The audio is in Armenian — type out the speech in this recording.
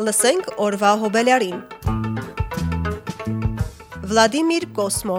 Լսենք օրվա հոբելյարին։ Վլադիմիր Կոսմո